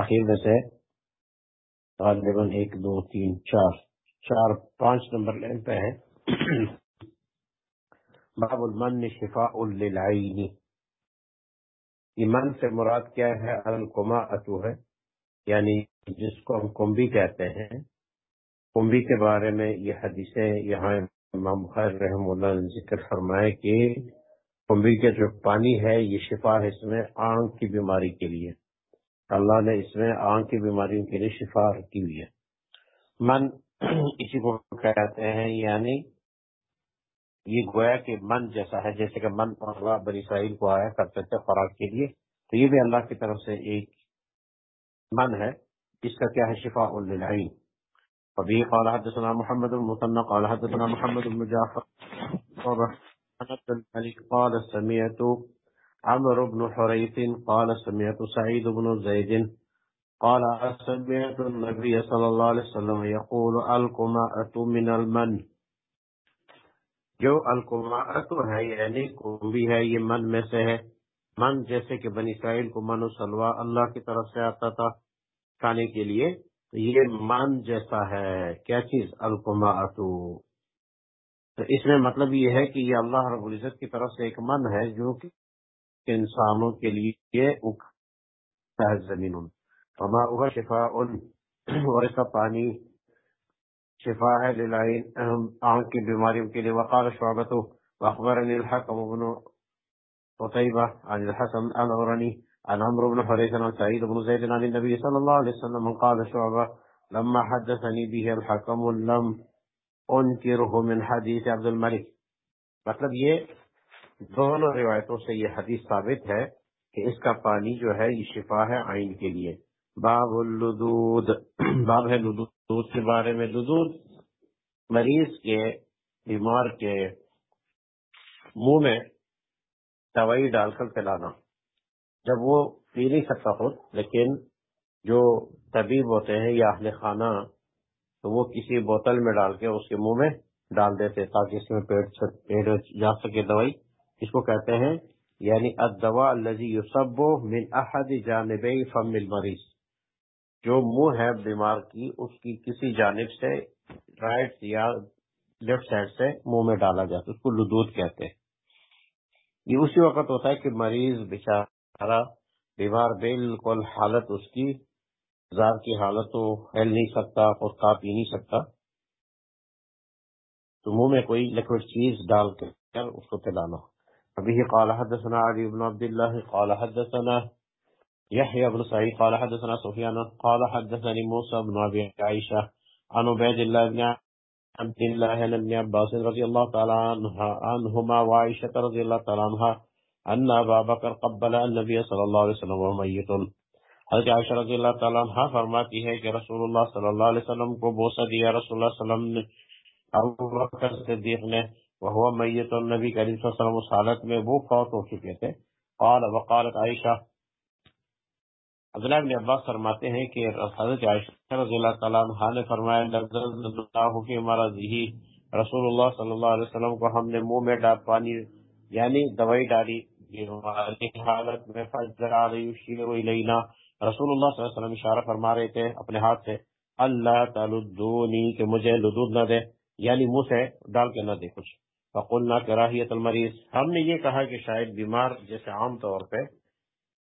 تاخیر میں سے غالباً ایک، دو، تین، چار چار، پانچ نمبر لین پہ ہے باب المن شفاء للعین۔ یہ من سے مراد کیا ہے؟ الکما اتو ہے یعنی جس کو ہم کمبی کہتے ہیں۔ کمبی کے بارے میں یہ حدیثیں یہاں امام خیر رحم اللہ نے ذکر فرمائے کہ کمبی کے جو پانی ہے، یہ شفا ہے اس میں آنکھ کی بیماری کے لیے۔ اللہ نے اس میں آنکھ کی بیماریوں کے لیے شفا رکھی ہوئی ہے۔ من اسی کو کہتے ہیں یعنی یہ گویا کہ من جیسا ہے، جیسے کہ من اللہ بنی اسرائیل کو آیا کرتے تھے خوراک کے لیے، تو یہ بھی اللہ کی طرف سے ایک من ہے۔ اس کا کیا ہے؟ شفا للعین۔ وبه قال حدثنا محمد المثنى قال حدثنا محمد بن جعفر قال سمعت عمرو بن حريث قال سمعت سعيد بن زيد قال سمعت النبي صلى الله عليه وسلم يقول القماءة من المن. جو القماءة ہے یعنی کمبی ہے، یہ من میں سے ہے۔ من جیسے کہ بنی اسرائیل کو من و سلوا اللہ کی طرف سے آتا تھا کھانے کے لیے یہ من جیسا ہے۔ کیا چیز؟ القما تو اس میں مطلب یہ ہے کہ یہ اللہ رب العزت کی طرف سے ایک من ہے، جو کہ انسانوں کے لیے زمین۔ شفا ان اور اس کا پانی شفا ہے للائن آنکھ کی بیماریوں کے لیے۔ وقال شعبت اخبر الحکم ابن قطیبہ عن الحسن الورنی عن عمرو بن حريث عن سعيد بن زيد عن النبي صلى الله عليه وسلم قال شعبة، لما حدثني به الحكم لم انكره من حديث عبد الملك۔ مطلب یہ دونوں روایتوں سے یہ حدیث ثابت ہے کہ اس کا پانی جو ہے یہ شفا ہے عین کے لیے۔ باب اللدود۔ باب ہے لدود کے بارے میں۔ لدود مریض کے، بیمار کے منہ میں دوائی ڈال کر پلانا جب وہ پی نہیں سکتا خود، لیکن جو طبیب ہوتے ہیں یا اہل خانہ، تو وہ کسی بوتل میں ڈال کے اس کے منہ میں ڈال دیتے تاکہ اس میں پیٹ پیٹ جا سکے دوائی۔ اس کو کہتے ہیں یعنی ادوا الزی یوسب من احد جانب فم المریض جو منہ ہے بیمار کی، اس کی کسی جانب سے رائٹ یا لیفٹ سائڈ سے منہ میں ڈالا جاتا ہے، اس کو لدود کہتے ہیں۔ یہ اسی وقت ہوتا ہے کہ مریض بچار بیمار بالکل حالت اس کی، زار کی حالت تو ہل نہیں سکتا اور کا پی نہیں سکتا۔ تو منہ میں کوئی لکوڈ چیز ڈال کر اس کو پلانا ابھی قال حدثنا علی بن عبد الله قال حدثنا يحيى بن سعيد قال حدثنا سفيان قال حدثني موسى بن ابي عائشه عن عبيد الله بن عبد الله بن عباس رضي الله تعالى عنهما وعائشه رضي الله تعالى عنها ان ابا بکر قبل النبی صلی اللہ علیہ وسلم و میت حضرت عائشہ رضی اللہ تعالیٰ عنہ فرماتی ہے کہ رسول اللہ صلی اللہ علیہ وسلم کو بوسہ دیا، رسول اللہ صلی اللہ علیہ وسلم نے ابو بکر صدیق نے وہو میت النبی کریم صلی اللہ علیہ وسلم اس حالت میں وہ فوت ہو چکے تھے۔ قال، وقالت عائشہ۔ عبداللہ بن عباس فرماتے ہیں کہ حضرت عائشہ رضی اللہ تعالیٰ عنہ نے فرمایا نظر اللہ کی مرضی رسول اللہ صلی اللہ علیہ وسلم کو ہم نے منہ میں ڈال پانی یعنی دوائی ڈالی۔ حالت میں فجر الینا۔ رسول اللہ صلی اللہ علیہ وسلم اشارہ فرما رہے تھے اپنے ہاتھ سے، اللہ تعالی کہ مجھے لدود نہ دے یعنی منہ سے ڈال کے نہ دے کچھ۔ فقلنا کراہیت المریض ہم نے یہ کہا کہ شاید بیمار جیسے عام طور پہ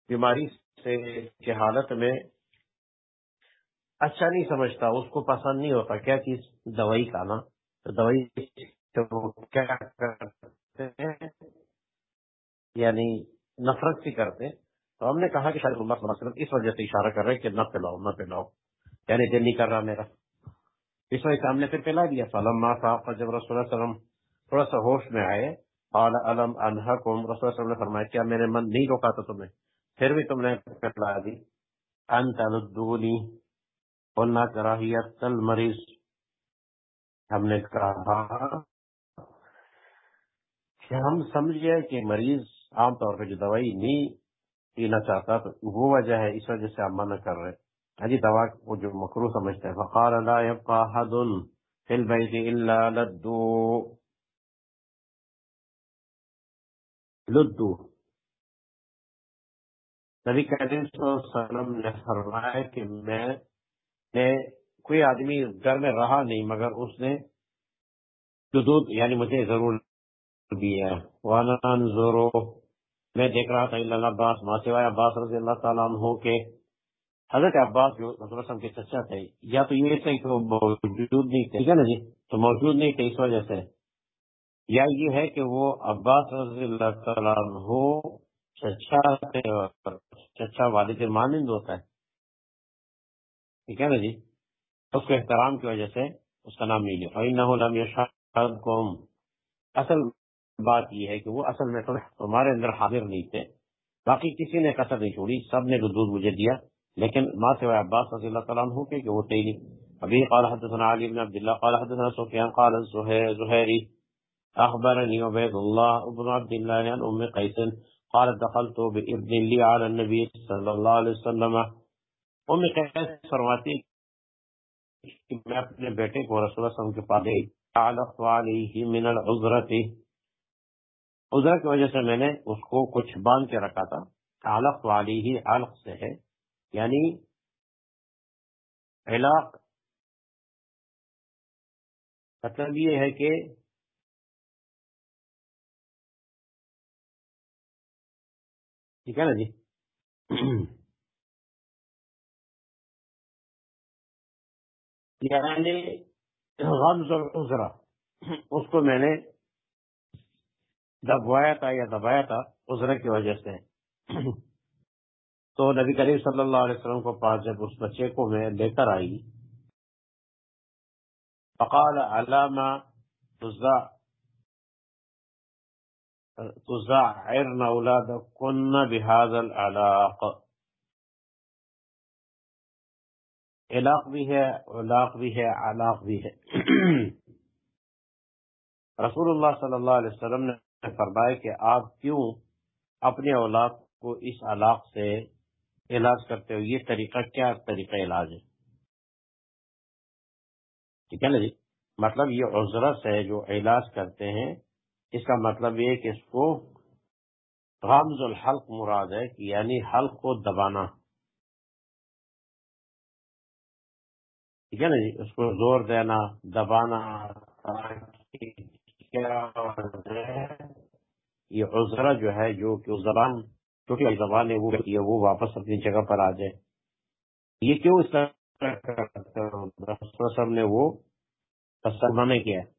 بیماری سے کے حالت میں اچھا نہیں سمجھتا، اس کو پسند نہیں ہوتا، کیا چیز؟ دوائی کھانا۔ تو دوائی کیا کرتے ہیں؟ یعنی نفرت سی کرتے تو ہم نے کہا کہ شاید اللہ صلی اللہ علیہ وسلم اس وجہ سے اشارہ کر رہے کہ نہ پلاؤ نہ پلاؤ۔ یعنی دل نہیں کر رہا میرا۔ اس وجہ سے ہم نے پھر پلا دیا۔ سلم صاحب جب رسول اللہ وسلم تھوڑا سا ہوش میں آئے۔ قال علم انحکم رسول اللہ وسلم نے فرمایا، کیا میرے من نہیں روکا تھا تمہیں؟ پھر بھی تم نے پلا دی جی، انت لدونی قلنا کراہیت المریض۔ ہم نے کہا کہ ہم سمجھے کہ مریض عام طور پہ جو دوائی نہیں پینا چاہتا، تو وہ وجہ ہے، اس وجہ سے آپ منع کر رہے ہاں جی دوا کو جو مکرو سمجھتے ہیں۔ فقال، لا يبقى حد في البيت الا لدو لدو۔ نبی کریم صلی اللہ علیہ وسلم نے فرمایا کہ میں نے کوئی آدمی گھر میں رہا نہیں، مگر اس نے جو دودھ یعنی مجھے ضرور دیا ضرور میں دیکھ رہا تھا اللہ عباس ماں سوائے عباس رضی اللہ تعالیٰ عنہ کے۔ حضرت عباس جو رسول وسلم کے چچا تھے، یا تو یہ تھے کہ وہ موجود نہیں تھے۔ ٹھیک ہے نا جی؟ تو موجود نہیں تھے، اس وجہ سے یا یہ ہے کہ وہ عباس رضی اللہ تعالیٰ عنہ چچا چچا والد مانند ہوتا ہے۔ ٹھیک ہے نا جی؟ اس کو احترام کی وجہ سے اس کا نام نہیں لیا۔ فَإِنَّهُ لَمْ اصل بات یہ ہے کہ وہ اصل میں ہمارے اندر حاضر نہیں تھے۔ باقی کسی نے کسر نہیں چھوڑی، سب نے دودھ مجھے دیا۔ لیکن ماں سے عباس رضی اللہ تعالیٰ عنہ کے کہ وہ تھی نہیں ابھی قال حدثنا علی بن عبداللہ، قال حدثنا سفیان، قال زہری زہیری اخبرنی عبید اللہ ابن عبداللہ عن ام قیسن قال دخلت بابن لی علی النبی صلی اللہ علیہ وسلم. ام قیس فرماتی کہ میں اپنے بیٹے کو رسول اللہ صلی اللہ علیہ وسلم کے پاس گئی تعلق علیہ من العذرتی عذر کی وجہ سے میں نے اس کو کچھ باندھ کے رکھا تھا۔ علق والی ہی علق سے ہے۔ یعنی علاق مطلب یہ ہے کہ ٹھیک ہے نا جی یعنی غمز العذرہ اس کو میں نے دبوایا تھا یا دبایا تھا عذر کی وجہ سے تو نبی کریم صلی اللہ علیہ وسلم کو پاس جب اس بچے کو میں لے کر آئی فقال علامہ تزعرن اولادکن بهذا العلاق. علاق بھی ہے، علاق بھی ہے، علاق بھی ہے. رسول اللہ صلی اللہ علیہ وسلم نے فرمایا کہ آپ کیوں اپنے اولاد کو اس علاق سے علاج کرتے ہو؟ یہ طریقہ کیا طریقہ علاج ہے؟ ٹھیک ہے نا جی؟ مطلب یہ عذرت ہے جو علاج کرتے ہیں اس کا مطلب یہ کہ اس کو غامز الحلق مراد ہے کہ یعنی حلق کو دبانا۔ ٹھیک ہے نا جی؟ اس کو زور دینا، دبانا یہ عذرہ جو ہے، جو کہ زبان چھوٹی زبان ہے، وہ ہے؟ وہ واپس اپنی جگہ پر آ جائے۔ یہ کیوں اس طرح نے وہ منع کیا۔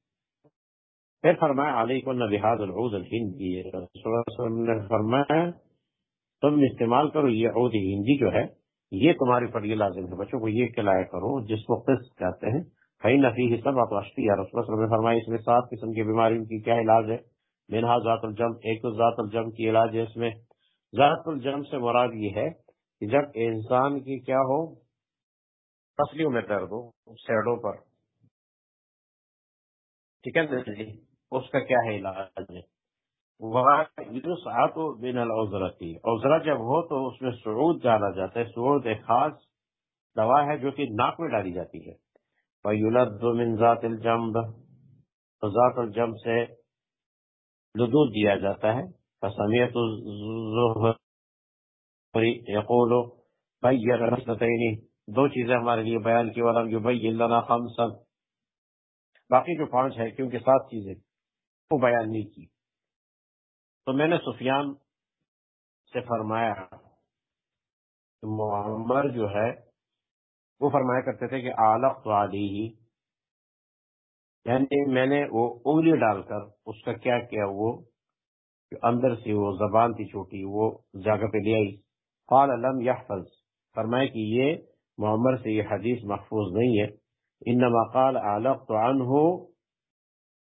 پھر فرمایا علی کو العود الہندی۔ نے فرمایا، تم استعمال کرو یہ عود ہندی جو ہے، یہ تمہاری پر یہ لازم ہے بچوں کو یہ کلایا کرو، جس کو قسط کہتے ہیں۔ کئی نفی سب آپ رشتی یا رسول اللہ نے فرمایا، اس میں سات قسم کی بیماریوں کی کیا علاج ہے؟ منہا ذات الجم، ایک تو ذات الجم کی علاج ہے اس میں۔ ذات الجم سے مراد یہ ہے کہ جب انسان کی کیا ہو، پسلیوں میں درد ہو، سیڈوں پر۔ ٹھیک ہے اس کا کیا ہے علاج ہے؟ بین العذرتی عذرا جب ہو تو اس میں سعود ڈالا جاتا ہے، سعود ایک خاص دوا ہے جو کہ ناک میں ڈالی جاتی ہے۔ من ذات الجم ذات الجم سے لدود دیا جاتا ہے۔ فسمیت یقول دو چیزیں ہمارے لیے بیان کی، ولم یبین لنا خمسا۔ باقی جو پانچ ہے کیونکہ سات چیزیں۔ وہ بیان نہیں کی۔ تو میں نے سفیان سے فرمایا معمر جو ہے، وہ فرمایا کرتے تھے کہ آلق تو آدھی ہی یعنی میں نے وہ انگلی ڈال کر اس کا کیا کیا، وہ اندر سے وہ زبان تھی چھوٹی، وہ جگہ پہ لے آئی۔ قال علم یحفظ فرمائے کہ یہ محمد سے یہ حدیث محفوظ نہیں ہے۔ انما قال علقت عنہ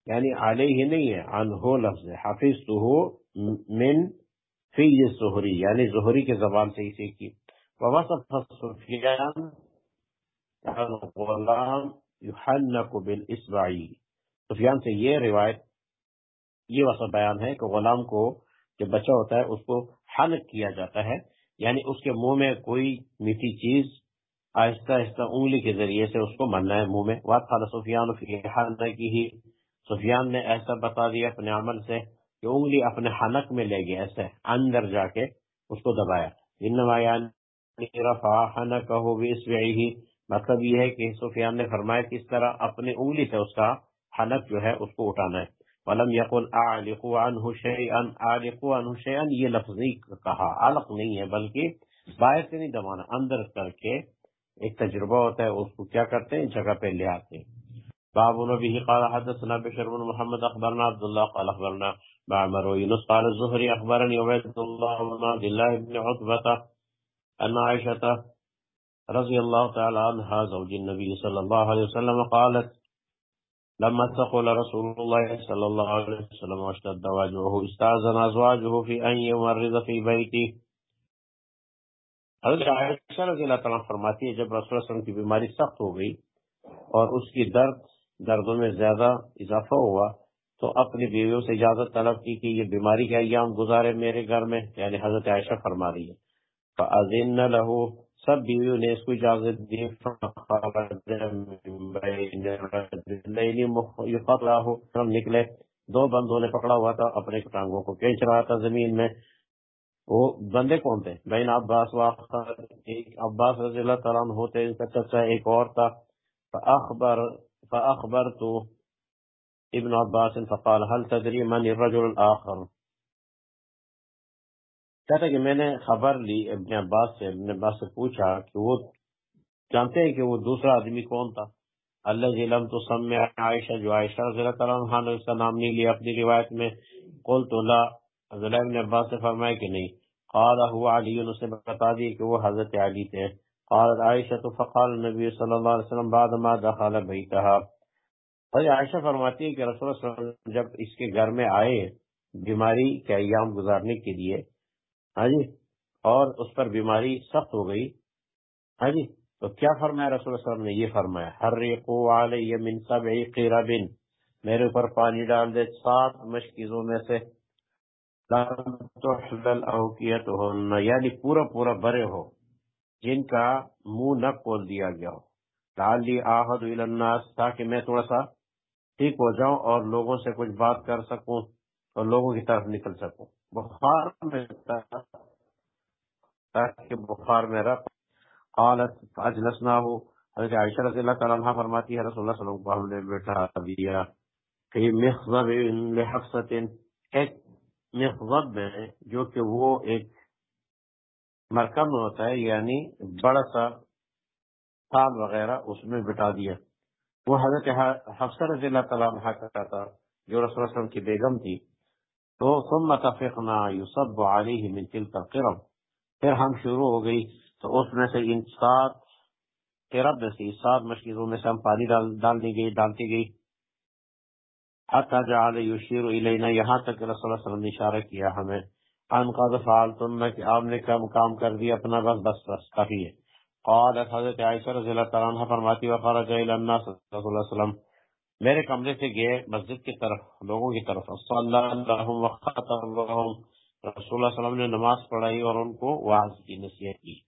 یعنی علیہ نہیں ہے عنہ لفظ حافظ تو ہو من فی زہری یعنی زہری کے زبان سے ہی سیکھی۔ ووصف سفیان یعنی غلام یحنک بالاسبعی سفیان سے یہ روایت، یہ وصف بیان ہے کہ غلام کو جو بچہ ہوتا ہے، اس کو حنک کیا جاتا ہے۔ یعنی اس کے منہ میں کوئی میٹھی چیز آہستہ آہستہ انگلی کے ذریعے سے اس کو مرنا ہے، منہ میں۔ وات خالا سفیان کی ہی سفیان نے ایسا بتا دیا اپنے عمل سے کہ انگلی اپنے حنک میں لے گیا ایسے اندر جا کے اس کو دبایا۔ انما یعنی رفع مطلب یہ ہے کہ سفیان نے فرمایا کہ اس طرح اپنے انگلی سے اس کا حنک جو ہے اس کو اٹھانا ہے۔ ولم يقل اعلق عنه شيئا اعلق عنه شيئا یہ لفظی کہا علق نہیں ہے، بلکہ باہر سے نہیں دبانا، اندر کر کے ایک تجربہ ہوتا ہے، اس کو کیا کرتے ہیں؟ جگہ پہ لے آتے ہیں۔ باب نبی قال حدثنا بشر بن محمد أخبرنا عبد الله قال أخبرنا معمر ويونس قال الزهري أخبرني عبيد الله بن عبد الله بن عتبة أن عائشة رضي الله تعالى عنها زوج النبي صلى الله عليه وسلم قالت لما تقول رسول الله صلى الله عليه وسلم واشتد واجهه استأذن أزواجه في أن يمرض في بيته. حضرت عائشہ رضی اللہ تعالیٰ فرماتی ہے جب رسول وسلم کی بیماری سخت ہو گئی اور اس کی درد دردوں میں زیادہ اضافہ ہوا، تو اپنی بیویوں سے اجازت طلب کی کہ یہ بیماری کے ایام گزارے میرے گھر میں یعنی حضرت عائشہ فرما رہی ہے۔ فَأَذِنَّ لَهُ، سب بیویوں نے اس کو اجازت دی۔ نکلے، دو بندوں نے پکڑا ہوا تھا، اپنے ٹانگوں کو کھینچ رہا تھا زمین میں۔ وہ بندے کون تھے؟ بین عباس عباس رضی اللہ تعالیٰ ہوتے، ان کا چچا ایک اور تھا۔ فاخبر فاخبر تو ابن عباس فقال، هل تدری من الرجل الاخر کہتا کہ میں نے خبر لی ابن عباس سے، ابن عباس سے پوچھا کہ وہ جانتے ہیں کہ وہ دوسرا آدمی کون تھا؟ اللہ جلم تو سم میں عائشہ، جو عائشہ رضی اللہ تعالیٰ عنہ نے اس کا نام نہیں لیا اپنی روایت میں قول تو اللہ عبداللہ ابن عباس سے فرمائے کہ نہیں۔ قال ہوا علی نے بتا دی کہ وہ حضرت علی تھے۔ قال عائشہ تو فقال نبی صلی اللہ علیہ وسلم، بعد ما دخل بیتہا اور عائشہ فرماتی ہے کہ رسول اللہ علیہ وسلم جب اس کے گھر میں آئے، بیماری کے ایام گزارنے کے لیے ہاں جی اور اس پر بیماری سخت ہو گئی ہاں جی تو کیا فرمایا رسول اللہ علیہ وسلم نے؟ یہ فرمایا ہر ریقو علی من سبع قربن میرے اوپر پانی ڈال دے، سات مشکیزوں میں سے یعنی پورا پورا برے ہو۔ جن کا منہ نہ کھول دیا گیا ہو۔ لالی آہد الناس تاکہ میں تھوڑا سا ٹھیک ہو جاؤں اور لوگوں سے کچھ بات کر سکوں اور لوگوں کی طرف نکل سکوں۔ بخار میں تاکہ بخار میں رکھ۔ قالت اجلسنا ہو حضرت عائشہ رضی اللہ تعالیٰ عنہ فرماتی ہے، رسول اللہ صلی اللہ علیہ وسلم نے بیٹھا دیا فی مخضب لحفظت ایک مخضب میں جو کہ وہ ایک مرکب میں ہوتا ہے یعنی بڑا سا تال وغیرہ اس میں بٹا دیا۔ وہ حضرت حفصہ رضی اللہ تعالیٰ عنہ کا تھا، جو رسول اللہ علیہ وسلم کی بیگم تھی، تو ثم تفقنا یصب علیہ من تلك القرب۔ پھر ہم شروع ہو گئی، تو اس میں سے ان سات قرب میں سے، سات مشکلوں میں سے ہم پانی ڈال ڈال دی گئی، ڈالتی گئی۔ حتی جعل یشیر الینا، یہاں تک رسول اللہ صلی اللہ علیہ وسلم نے اشارہ کیا ہمیں۔ ان قد فعلتن کہ آپ نے کم کام کر دیا؟ اپنا بس بس بس، کافی ہے۔ قالت حضرت عائشہ رضی اللہ تعالیٰ عنہ فرماتی وخرج الى الناس صلی اللہ علیہ وسلم۔ میرے کمرے سے گئے مسجد کی طرف، لوگوں کی طرف۔ رسول اللہ علیہ وسلم نے نماز پڑھائی اور ان کو واضح کی نصیحت کی۔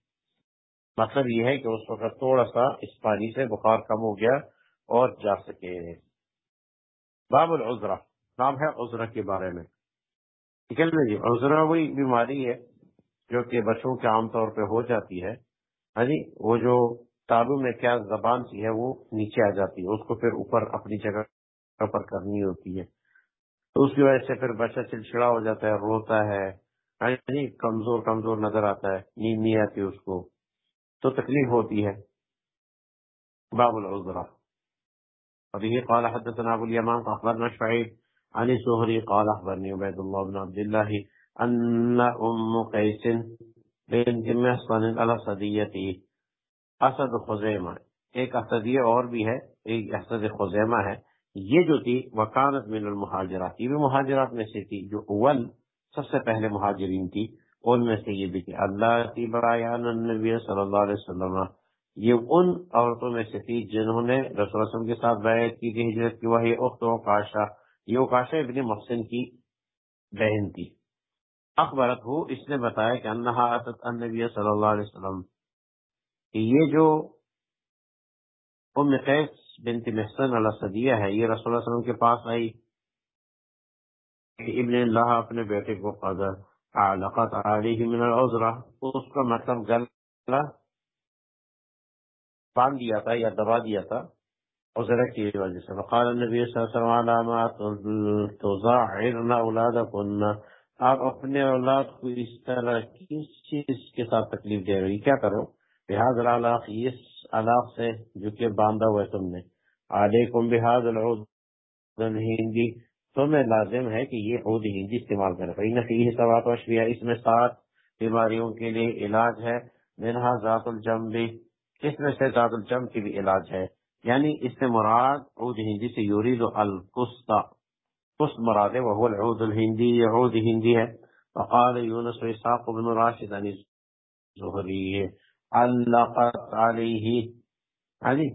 مطلب یہ ہے کہ اس وقت تھوڑا سا اس پانی سے بخار کم ہو گیا اور جا سکے۔ باب العذرہ۔ نام ہے عذرہ کے بارے میں۔ ٹھیک ہے جی؟ عذرہ وہی بیماری ہے جو کہ بچوں کے عام طور پہ ہو جاتی ہے ہاں جی؟ وہ جو تالو میں کیا زبان سی ہے، وہ نیچے آ جاتی ہے، اس کو پھر اوپر اپنی جگہ پر کرنی ہوتی ہے۔ تو اس کی وجہ سے پھر بچہ چڑچڑا ہو جاتا ہے، روتا ہے یعنی کمزور کمزور نظر آتا ہے، نیند نہیں آتی اس کو۔ تو تکلیف ہوتی ہے۔ باب العذرہ وبه قال حدثنا ابو اليمان اخبرنا شعيب عن الزهري قال اخبرني عبيد الله بن عبد الله ان ام قيس بنت محصن الاسديه اسد خزیمہ۔ ایک اسدیہ اور بھی ہے، ایک اسد خزیمہ ہے۔ یہ جو تھی، وکانت من المہاجرات۔ یہ بھی مہاجرات میں سے تھی، جو اول سب سے پہلے مہاجرین تھی۔ ان میں سے یہ بھی تھی۔ اللہ تی برایان النبی صلی اللہ علیہ وسلم۔ یہ ان عورتوں میں سے تھی جنہوں نے رسول وسلم کے ساتھ بیعت کی تھی، ہجرت کی وہی اخت و وقاشا یہ وقاشا ابن محسن کی بہن تھی۔ اخبرت ہو اس نے بتایا کہ انہا اتت النبی صلی اللہ علیہ وسلم کہ یہ جو ام قیس بنت محسن علیہ صدیہ ہے، یہ رسول اللہ علیہ وسلم کے پاس آئی کہ ابن اللہ اپنے بیٹے کو قدر علقت علیہ من العذرہ، اس کا مطلب گلا باندھ دیا تھا یا دبا دیا تھا۔ عذرہ کی وجہ سے۔ فقال النبی صلی اللہ علیہ وسلم علامات تظاہرن اولادکن آپ اپنے اولاد کو اس طرح کس چیز کے ساتھ تکلیف دے رہی کیا کرو؟ بحاظ العلاق، اس علاق سے جو کہ باندھا ہوا ہے تم نے۔ علیکم بحاظ العود ہندی تمہیں لازم ہے کہ یہ عود ہندی استعمال کرے فإن فیہ سوات وشبیہ اس میں سات بیماریوں کے لیے علاج ہے۔ منہا ذات الجنبی اس میں سے ذات الجنب کی بھی علاج ہے۔ یعنی اس سے مراد عود ہندی سے یورید القسطہ قسط مراد ہے، وہ العود الہندی، یہ عود ہندی ہے. فقال یونس و اسحاق بن راشد عن زہری علقت علیہ. علی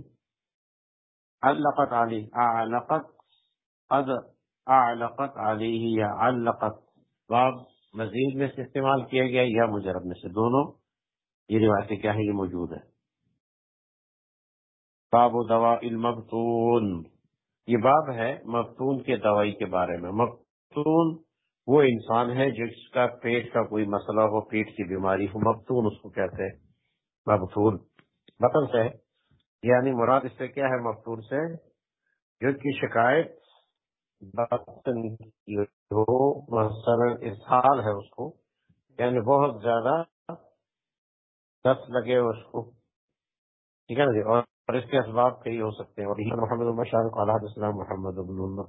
علقت علیہ. اعلقت، قد اعلقت علیہ یا علقت. باب مزید میں سے استعمال کیا گیا یا مجرب میں سے؟ دونوں. یہ روایتیں کیا ہے یہ موجود ہے باب دوا المبتون یہ باب ہے مفتون کے دوائی کے بارے میں۔ مفتون وہ انسان ہے جس کا پیٹ کا کوئی مسئلہ ہو، پیٹ کی بیماری ہو، مفتون اس کو کہتے ہیں۔ مفتون۔ بطن سے یعنی مراد اس سے کیا ہے؟ مفتون سے جو کی شکایت بطن کی ہو، مثلا اسحال ہے اس کو۔ یعنی بہت زیادہ دست لگے اس کو۔ ٹھیک ہے نا جی؟ اور اور اس کے اسباب کئی ہو سکتے ہیں۔ اور محمد المشار قال حدثنا محمد بن الله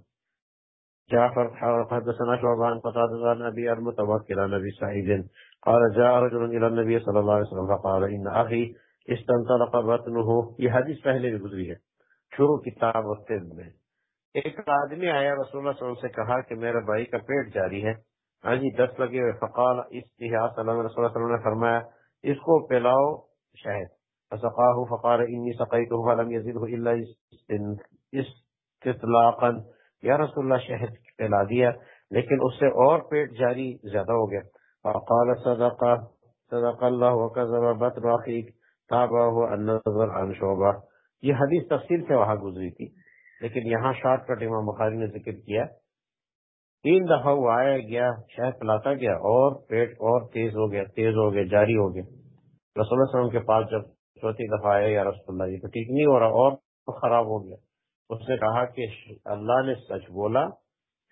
جعفر حدثنا شعبان قتادة عن ابي المتوكل عن ابي سعيد قال جاء رجل الى النبي صلى الله عليه وسلم فقال ان اخي استنطلق بطنه۔ یہ حدیث پہلے بھی گزری ہے۔ شروع کتاب اور طب میں۔ ایک آدمی آیا، رسول اللہ صلی اللہ علیہ وسلم سے کہا کہ میرے بھائی کا پیٹ جاری ہے۔ ہاں جی دس لگے ہوئے۔ فقال استحاء صلی اللہ علیہ وسلم نے فرمایا، اس کو پلاؤ شہد۔ فسقاه فقال إني سقيته فلم يزده إلا استطلاقا. یا رسول اللہ، شہد پلا دیا، لیکن اس سے اور پیٹ جاری زیادہ ہو گیا۔ فقال، صدق صدق اللہ وكذب بطر اخيك تابعه النظر عن شعبہ۔ یہ حدیث تفصیل سے وہاں گزری تھی، لیکن یہاں شارٹ کٹ امام بخاری نے ذکر کیا۔ تین دفعہ وہ آیا گیا، شہد پلاتا گیا اور پیٹ اور تیز ہو گیا، تیز ہو گیا، جاری ہو گیا۔ رسول اللہ علیہ وسلم کے پاس جب چوتھی دفعہ آیا یا رسول اللہ، یہ تو ٹھیک نہیں ہو رہا، اور خراب ہو گیا۔ اس نے کہا کہ اللہ نے سچ بولا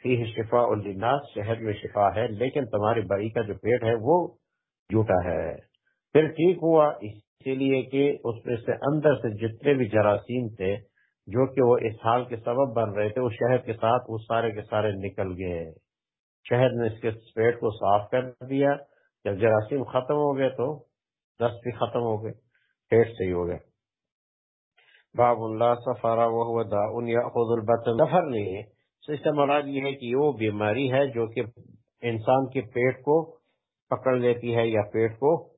فی شفا الناس شہر میں شفا ہے، لیکن تمہاری بھائی کا جو پیٹ ہے وہ جھوٹا ہے۔ پھر ٹھیک ہوا، اسی لیے کہ اس میں سے اندر سے جتنے بھی جراثیم تھے، جو کہ وہ اس حال کے سبب بن رہے تھے، وہ شہد کے ساتھ وہ سارے کے سارے نکل گئے۔ شہد نے اس کے پیٹ کو صاف کر دیا۔ جب جراثیم ختم ہو گئے تو دست بھی ختم ہو گئے۔ پیٹ صحیح ہو گیا۔ باب اللہ سفارا وہ دا ان خود البطن۔ سفر نہیں ہے۔ اس سے مراد یہ ہے کہ وہ بیماری ہے جو کہ انسان کے پیٹ کو پکڑ لیتی ہے یا پیٹ کو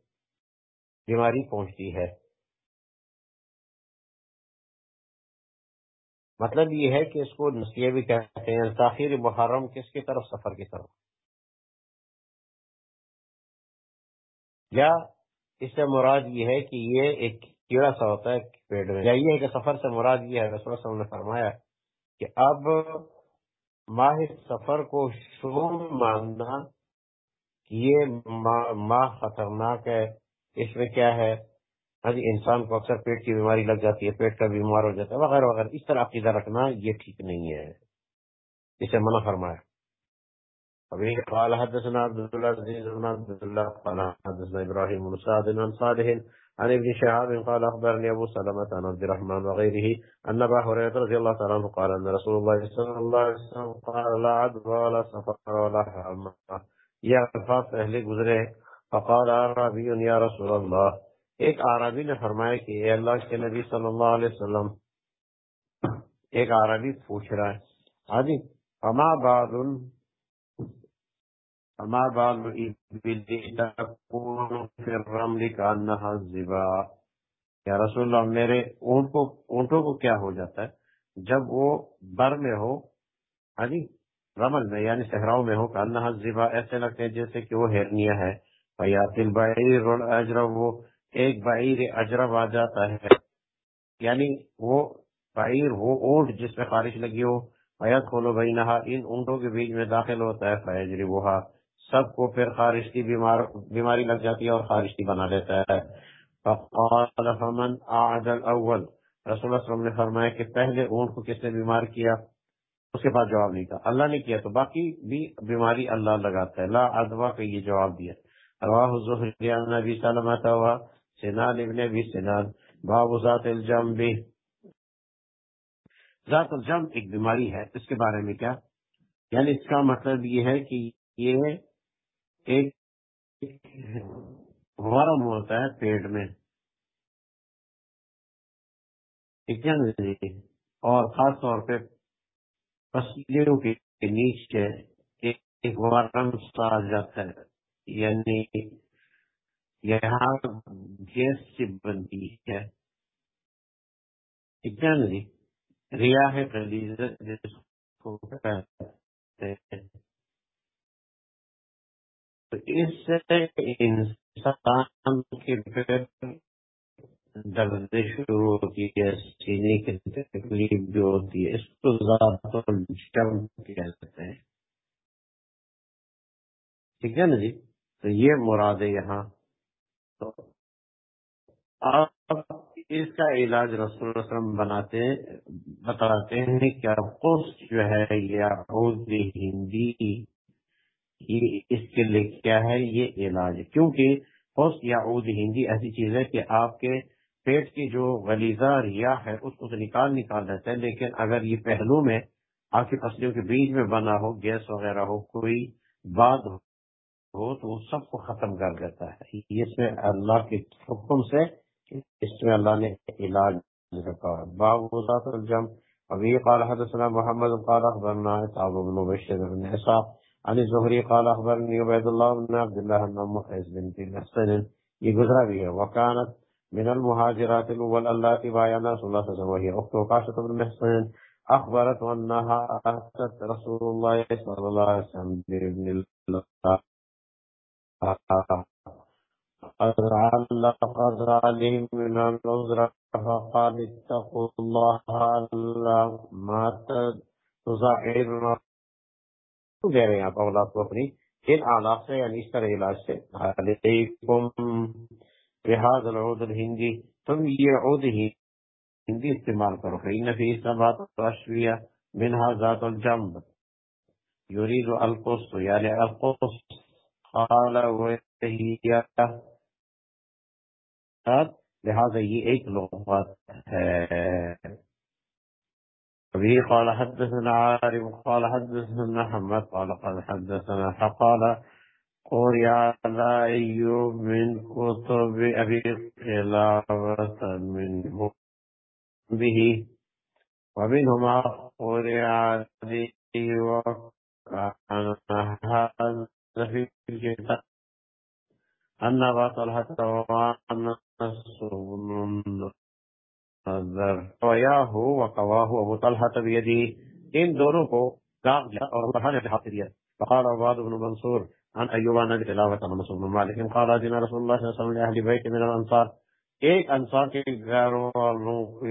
بیماری پہنچتی ہے۔ مطلب یہ ہے کہ اس کو نسیے بھی کہتے ہیں۔ تاخیر محرم کس کی طرف، سفر کی طرف۔ یا اس سے مراد یہ ہے کہ یہ ایک کیڑا سا ہوتا ہے پیٹ میں۔ یا یہ کہ سفر سے مراد یہ ہے، رسول اللہ نے فرمایا کہ اب ماہ سفر کو شوم ماننا یہ ماہ خطرناک ہے۔ اس میں کیا ہے؟ ہاں جی، انسان کو اکثر پیٹ کی بیماری لگ جاتی ہے، پیٹ کا بیمار ہو جاتا ہے، وغیرہ وغیرہ۔ اس طرح عقیدہ رکھنا یہ ٹھیک نہیں ہے۔ اسے منع فرمایا۔ ابھی قال حدثنا عبد الله العزيز بن عبد الله، قال حدثنا ابراهيم بن سعد بن صالح عن ابن شهاب، قال اخبرني ابو سلمة عن عبد الرحمن وغيره ان ابا هريره رضي الله تعالى عنه قال ان رسول الله صلى الله عليه وسلم قال، لا عدوى ولا سفر ولا حرم یہ الفاظ پہلے گزرے۔ فقال، عربی یا رسول اللہ ایک عربی نے فرمایا کہ اے اللہ کے نبی صلی اللہ علیہ وسلم، ایک عربی پوچھ رہا ہے۔ ہاں جی فما بعد اما بال تكون في الرمل كانها الزبا. یا رسول اللہ، میرے اونٹ کو اونٹوں کو کیا ہو جاتا ہے؟ جب وہ بر میں ہو ہاں جی رمل میں یعنی صحراؤں میں ہو کانها الزبا، ایسے لگتے ہیں جیسے کہ وہ ہرنیا ہے فیات البعیر الاجرب وہ ایک بعیر اجرب آ جاتا ہے۔ یعنی وہ بعیر، وہ اونٹ جس میں خارش لگی ہو فیات کھولو بینہا ان اونٹوں کے بیچ میں داخل ہوتا ہے فیجری وہا سب کو پھر خارش کی بیمار، بیماری لگ جاتی ہے اور خارش کی بنا دیتا ہے۔ فقال فمن اعد الاول؟ رسول اللہ صلی اللہ علیہ وسلم نے فرمایا کہ پہلے اونٹ کو کس نے بیمار کیا؟ اس کے پاس جواب نہیں تھا۔ اللہ نے کیا تو باقی بھی بیماری اللہ لگاتا ہے۔ لا ادوا کا یہ جواب دیا۔ رواہ الزہری عن نبی سلمت و سنان ابن ابی سنان۔ باب ذات الجم بھی ذات الجم ایک بیماری ہے۔ اس کے بارے میں کیا؟ یعنی اس کا مطلب یہ ہے کہ یہ ایک ورم ہوتا ہے پیٹ میں۔ ٹھیک ہے جی۔ اور خاص طور پہ پسلیوں کے نیچے ایک ورم سا جاتا ہے۔ یعنی یہاں گیس سے بنتی ہے۔ ٹھیک ہے نا جی۔ ریا ہے جس کو تو اس سے انسان کے درد شروع ہوتی ہے، سینے کی تکلیف جو ہوتی ہے، اس کو زیادہ کہتے ہیں۔ ٹھیک ہے نا جی؟ تو یہ مراد ہے یہاں۔ تو آپ اس کا علاج رسول اللہ علیہ وسلم بناتے بتاتے ہیں کیا قرص جو ہے یہ ہندی یہ اس کے لیے کیا ہے یہ علاج؟ ہے کیونکہ قرص یا عود ہندی ایسی چیز ہے کہ آپ کے پیٹ کی جو غلیزہ ریا ہے، اس کو تو نکال نکال دیتا ہے لیکن اگر یہ پہلو میں آپ کی فصلوں کے بیچ میں بنا ہو، گیس وغیرہ ہو، کوئی بات ہو، تو وہ سب کو ختم کر دیتا ہے۔ اس میں اللہ کے حکم سے اس میں اللہ نے علاج رکھا۔ باب ذات الجم ابھی قال حدثنا محمد، قال اخبرنا صاحب بن بشر بن اسحاق عن الزهري قال أخبرني عبيد الله بن عبد الله بن محيز بن محسن ہے وكانت من المهاجرات الأول التي بايعنا رسول الله صلى الله عليه وسلم وهي أخت وقاشة بن محسن أخبرت أنها أتت رسول الله صلى الله عليه وسلم بابن الله. قد عليهم من العذر فقال اتقوا الله ما تزعرنا دے رہے ہیں آپ اولاد کو اپنی، ان آلات سے یعنی اس طرح علاج سے۔ لحاظ العود الہندی، تم یہ عود ہی ہندی استعمال کرو۔ فإن فی سبات رشویہ منها ذات الجنب یرید القص یعنی القص قال وحییہ لہذا یہ ایک لغت ہے۔ ابھی قال حدثنا عارف قال حدثنا محمد قال قال حدثنا فقال قريا لا أيوب من كتب أبي خلافة منه به ومنهما قريا علي وكان هذا في الكتاب. أن بطل حتى وأن بن ہو وياه وقواه أبو طلحة بيده إن دونوں کو داغ دیا اور ابو طلحہ نے ہاتھ دیا۔ فقال عباد بن منصور، عن ایوب عن تلاوة عن مسعود بن مالك قال دين رسول الله صلى الله عليه وسلم لأهل بيت من الانصار۔ ایک انصار کے گھر والوں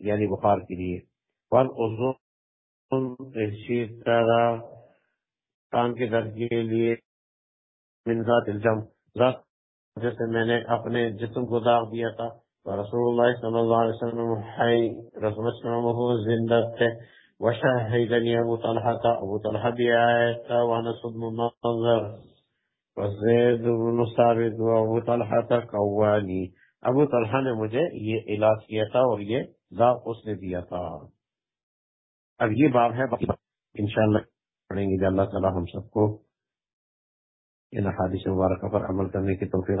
یعنی بخار کے لیے۔ والعظم اسی طرح کان کے درد کے لیے من ذات الجم۔ ذات جیسے میں نے اپنے جسم کو داغ دیا تھا۔ رسول اللہ صلی اللہ علیہ وسلم حی رسول اللہ صلی اللہ علیہ وشهدني أبو طلحة أبو طلحة بآية وأنا صدم النظر وزيد بن ثابت وأبو طلحة قواني ابو طلحہ نے مجھے یہ علاج کیا تھا اور یہ داغ اس نے دیا تھا. اب یہ باب ہے. انشاءاللہ پڑھیں گے. اللہ تعالی ہم سب کو ان حادث مبارکہ پر عمل کرنے کی توفیق